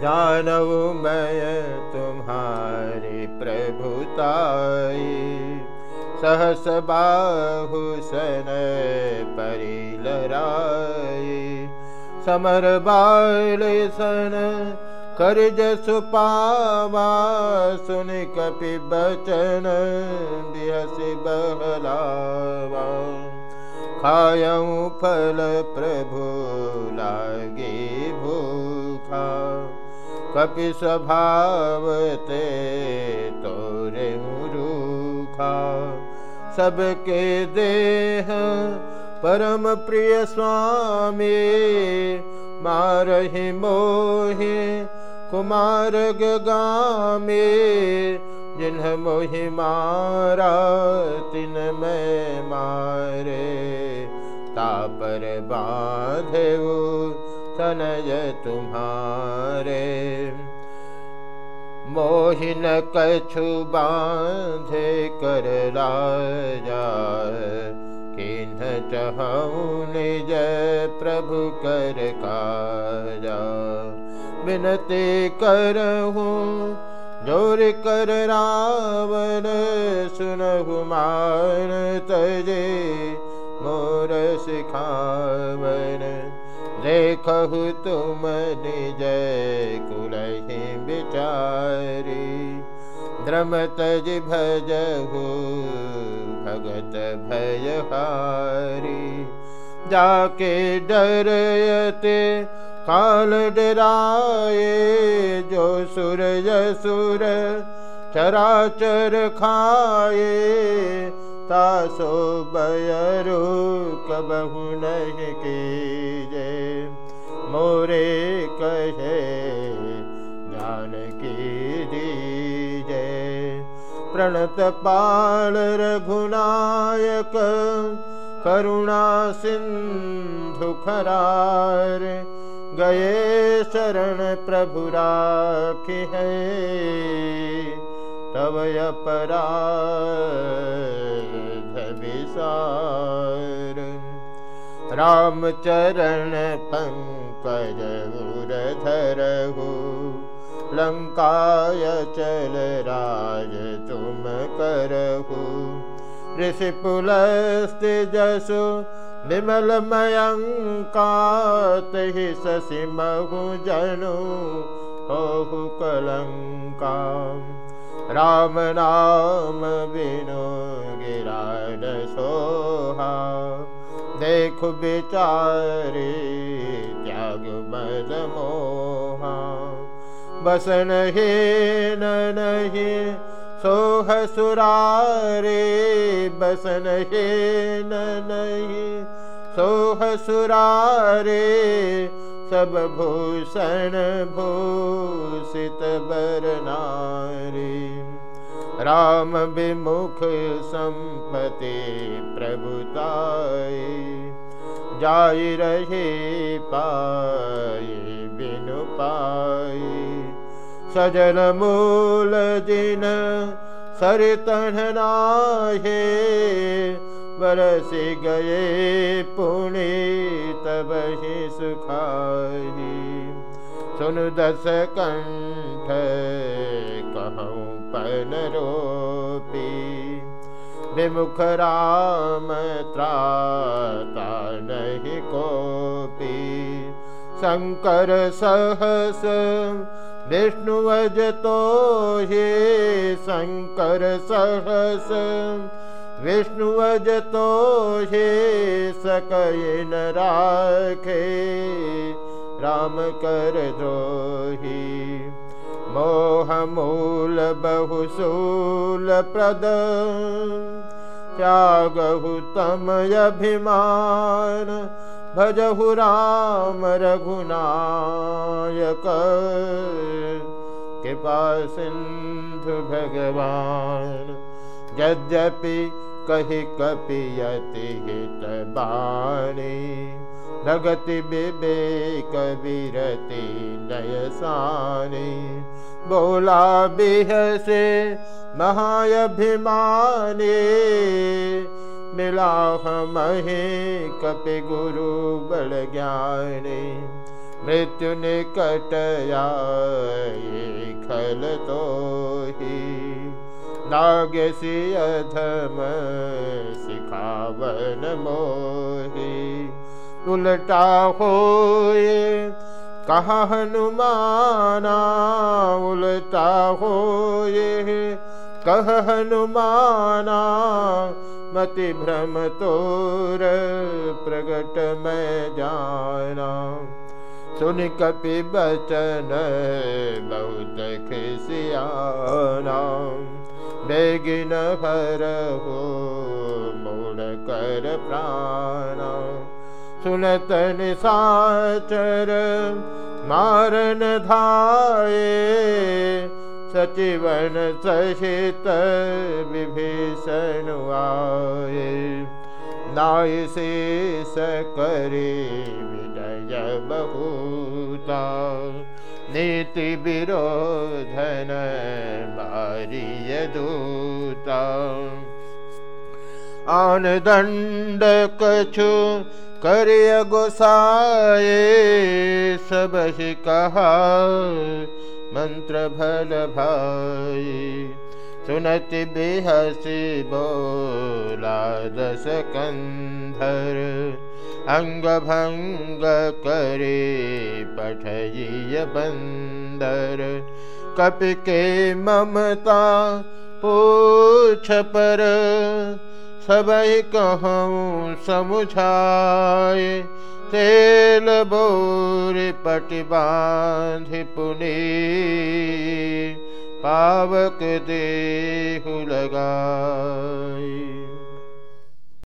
जानऊ मैं तुम्हारी प्रभुताई सहस बाहु सन परिलराई समर बाल सन कर जसु पावा, सुन कपि बचन बिहसि बहलावा खायऊ फल प्रभु लागे भूखा। कपि स्वभाव ते तोरे रूखा सबके देह परम प्रिय स्वामी, मारहि मोहि कुमार गामे जिन्ह मोहि मारा तिन में मारे। तापर बाधे तनय तुम्हारे मोहिन कछु बांधे कर लाजा किन्ह चहु निज प्रभु कर काजा। विनती करहूँ जोर कर रावण सुनहु मान तजे मोर सिखावन देखहु तुम निज कुलहि विचारी। तज भजहु भगत भयहारी। जाके डरयते काल डराए जो सुर सुर चराचर खाए तासो बयरु कबहु नहीं कीजे। मोरे कहे ज्ञान की दीजे। प्रणत पाल रघुनायक, करुणा सिंधु खरार गए शरण प्रभु राखी है। तब अपराध रामचरण पङ्कज गुरुधरहु लङ्काय चल राज तुम करहु। ऋषिपुलस्ति जसु विमलमयङ्कातहि शशि महुजनु ओहु कलङ्का राम नाम विनो गिराडसोहा देख बेचारे त्याग मद मोहा। बसन हे नहीं सोह सुरारे बसन हे नहीं सोह सुरारे, सब भूषण भूषित बरनारी। राम विमुख संपति प्रभुताई जाय रहे पाए बिनु पाई सजन मूल दिन सरितन नाहे बरस गए पुणे तब ही सुखाही। सुन दस कंठ कहूँ पन रोपी विमुख राम त्राता नहीं कोपी। शंकर सहस विष्णु अज तो हे शंकर सहस विष्णु अज तो हे सकन राखे। राम कर द्रोही। मोह मूल बहुसूल प्रद। त्यागहु अभिमान। भजहु राम रघुनायक। कृपा सिंधु भगवान। यद्यपि कही कपियति हित बाणी। भगति विवेक विरति नयसानी बोला बिह से महाअभिमानी मिला महे कपि गुरु बड़ ज्ञानी, मृत्यु निकट आए खल तो ही नाग सियधम सिखावन मोही, उलटा होए कहा हनुमाना उलटा होए। कह हनुमाना मति भ्रम तोर प्रगट में जाना। सुन कपि बचन बहुत खिसियाना। बेगिन भर हो मोड़ कर प्राण। सुनत निसाचर मारन धाये सचिवन सहित विभीषण आए नाय शेष करे विनय बहुता। नीति विरोधन मारिय दूता। आन दंड कछु करिय गोसाए सब ही कहा मंत्र भल भाई। सुनति बेहसी बोला दस कंधर अंग भंग करे पठय बंदर। कप के ममता पूछ पर सब कहूँ समुझाए तेल बोर पट बाँध पुने। पावक देहु लगाई